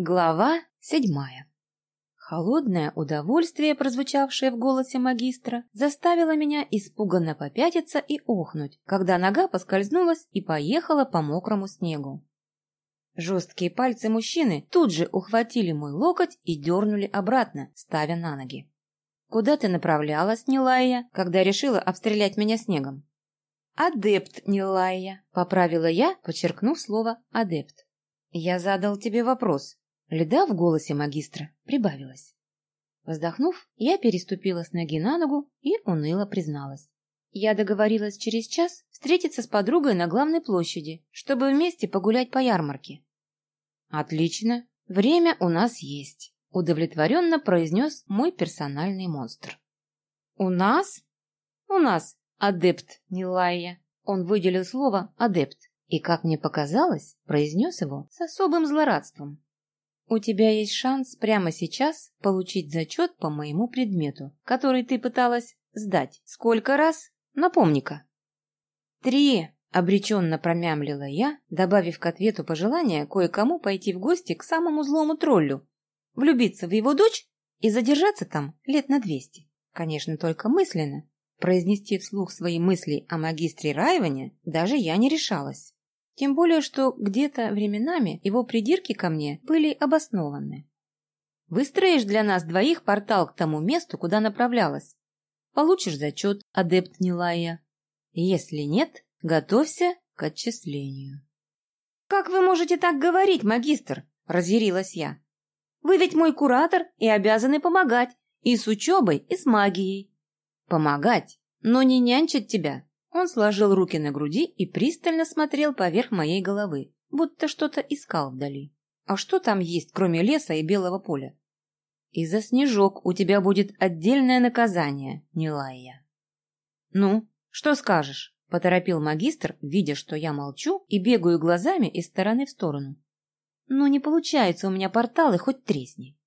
Глава седьмая. Холодное удовольствие, прозвучавшее в голосе магистра, заставило меня испуганно попятиться и охнуть, когда нога поскользнулась и поехала по мокрому снегу. Жесткие пальцы мужчины тут же ухватили мой локоть и дернули обратно, ставя на ноги. «Куда ты направлялась, Нилая, когда решила обстрелять меня снегом?» «Адепт, Нилая», — поправила я, подчеркнув слово «адепт». «Я задал тебе вопрос, Леда в голосе магистра прибавилась. Вздохнув, я переступила с ноги на ногу и уныло призналась. Я договорилась через час встретиться с подругой на главной площади, чтобы вместе погулять по ярмарке. «Отлично, время у нас есть», — удовлетворенно произнес мой персональный монстр. «У нас?» «У нас, адепт Нилайя». Он выделил слово «адепт» и, как мне показалось, произнес его с особым злорадством. У тебя есть шанс прямо сейчас получить зачет по моему предмету, который ты пыталась сдать. Сколько раз? Напомни-ка. Три, обреченно промямлила я, добавив к ответу пожелание кое-кому пойти в гости к самому злому троллю, влюбиться в его дочь и задержаться там лет на двести. Конечно, только мысленно. Произнести вслух свои мысли о магистре Райване даже я не решалась. Тем более, что где-то временами его придирки ко мне были обоснованы. Выстроишь для нас двоих портал к тому месту, куда направлялась. Получишь зачет, адепт Нилая. Если нет, готовься к отчислению. «Как вы можете так говорить, магистр?» – разъярилась я. «Вы ведь мой куратор и обязаны помогать и с учебой, и с магией». «Помогать, но не нянчить тебя», он сложил руки на груди и пристально смотрел поверх моей головы, будто что-то искал вдали. А что там есть, кроме леса и белого поля? И за снежок у тебя будет отдельное наказание, Нилая. Ну, что скажешь? Поторопил магистр, видя, что я молчу и бегаю глазами из стороны в сторону. Ну, не получается у меня порталы, хоть тресни.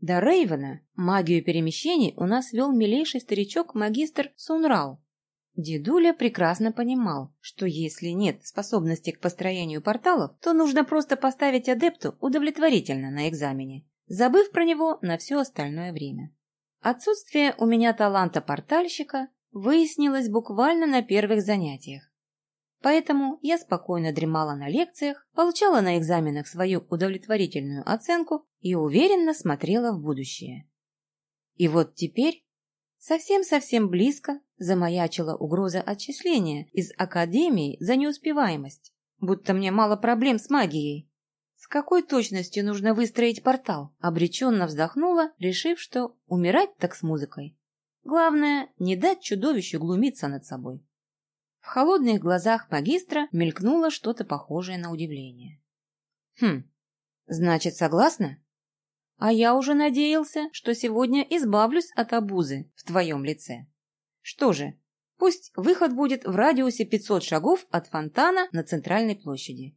До Рейвена магию перемещений у нас вел милейший старичок-магистр Сунрал, Дедуля прекрасно понимал, что если нет способности к построению порталов, то нужно просто поставить адепту удовлетворительно на экзамене, забыв про него на все остальное время. Отсутствие у меня таланта портальщика выяснилось буквально на первых занятиях. Поэтому я спокойно дремала на лекциях, получала на экзаменах свою удовлетворительную оценку и уверенно смотрела в будущее. И вот теперь, совсем-совсем близко, замаячила угроза отчисления из академии за неуспеваемость. Будто мне мало проблем с магией. С какой точностью нужно выстроить портал? Обреченно вздохнула, решив, что умирать так с музыкой. Главное, не дать чудовищу глумиться над собой. В холодных глазах магистра мелькнуло что-то похожее на удивление. «Хм, значит, согласна?» «А я уже надеялся, что сегодня избавлюсь от обузы в твоем лице». Что же, пусть выход будет в радиусе 500 шагов от фонтана на центральной площади.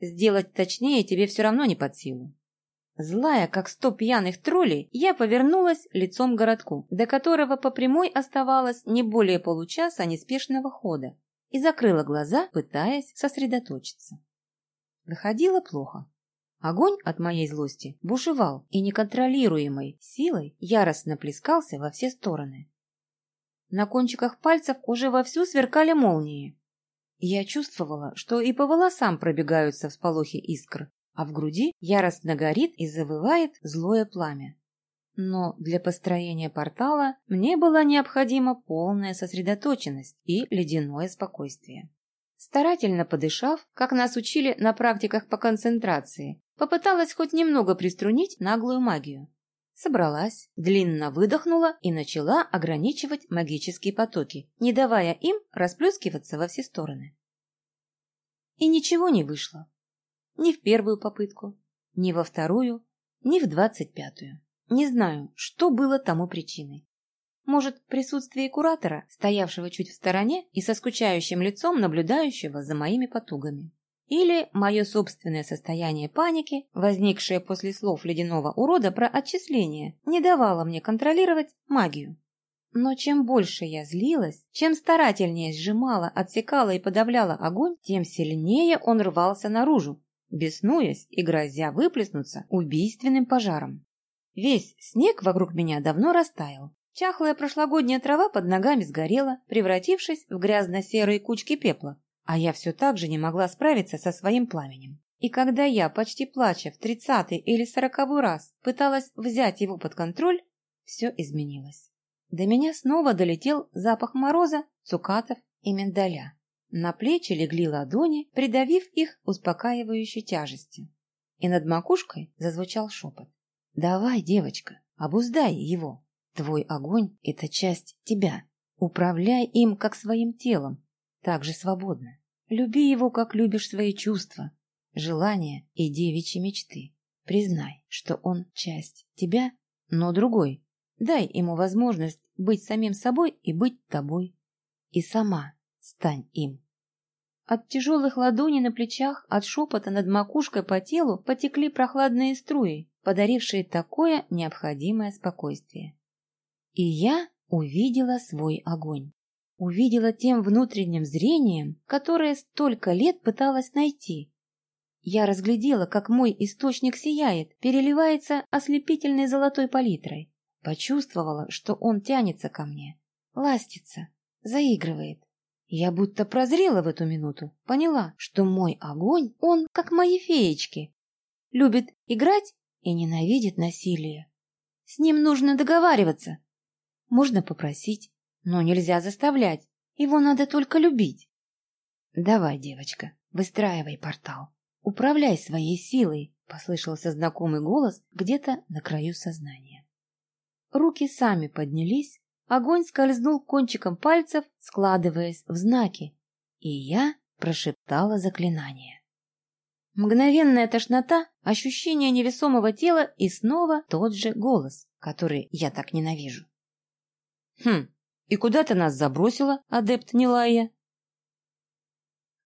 Сделать точнее тебе все равно не под силу. Злая, как сто пьяных троллей, я повернулась лицом к городку, до которого по прямой оставалось не более получаса неспешного хода, и закрыла глаза, пытаясь сосредоточиться. Выходило плохо. Огонь от моей злости бушевал и неконтролируемой силой яростно плескался во все стороны. На кончиках пальцев уже вовсю сверкали молнии. Я чувствовала, что и по волосам пробегаются всполохи искр, а в груди яростно горит и завывает злое пламя. Но для построения портала мне была необходима полная сосредоточенность и ледяное спокойствие. Старательно подышав, как нас учили на практиках по концентрации, попыталась хоть немного приструнить наглую магию. Собралась, длинно выдохнула и начала ограничивать магические потоки, не давая им расплескиваться во все стороны. И ничего не вышло. Ни в первую попытку, ни во вторую, ни в двадцать пятую. Не знаю, что было тому причиной. Может, присутствие куратора, стоявшего чуть в стороне и со скучающим лицом наблюдающего за моими потугами. Или мое собственное состояние паники, возникшее после слов ледяного урода про отчисление, не давало мне контролировать магию. Но чем больше я злилась, чем старательнее сжимала, отсекала и подавляла огонь, тем сильнее он рвался наружу, беснуясь и грозя выплеснуться убийственным пожаром. Весь снег вокруг меня давно растаял. Чахлая прошлогодняя трава под ногами сгорела, превратившись в грязно-серые кучки пепла, а я все так же не могла справиться со своим пламенем. И когда я, почти плача, в тридцатый или сороковой раз пыталась взять его под контроль, все изменилось. До меня снова долетел запах мороза, цукатов и миндаля. На плечи легли ладони, придавив их успокаивающей тяжестью. И над макушкой зазвучал шепот. «Давай, девочка, обуздай его. Твой огонь — это часть тебя. Управляй им, как своим телом, так же свободно. Люби его, как любишь свои чувства, желания и девичьи мечты. Признай, что он часть тебя, но другой. Дай ему возможность быть самим собой и быть тобой. И сама стань им. От тяжелых ладоней на плечах, от шепота над макушкой по телу потекли прохладные струи, подарившие такое необходимое спокойствие. И я увидела свой огонь. Увидела тем внутренним зрением, которое столько лет пыталась найти, я разглядела, как мой источник сияет, переливается ослепительной золотой палитрой. Почувствовала, что он тянется ко мне, ластится, заигрывает. Я будто прозрела в эту минуту, поняла, что мой огонь, он как мои феечки. Любит играть и ненавидит насилие. С ним нужно договариваться. Можно попросить, но нельзя заставлять. Его надо только любить. Давай, девочка, выстраивай портал. «Управляй своей силой!» — послышался знакомый голос где-то на краю сознания. Руки сами поднялись, огонь скользнул кончиком пальцев, складываясь в знаки, и я прошептала заклинание. Мгновенная тошнота, ощущение невесомого тела и снова тот же голос, который я так ненавижу. «Хм, и куда ты нас забросила, адепт Нилая?»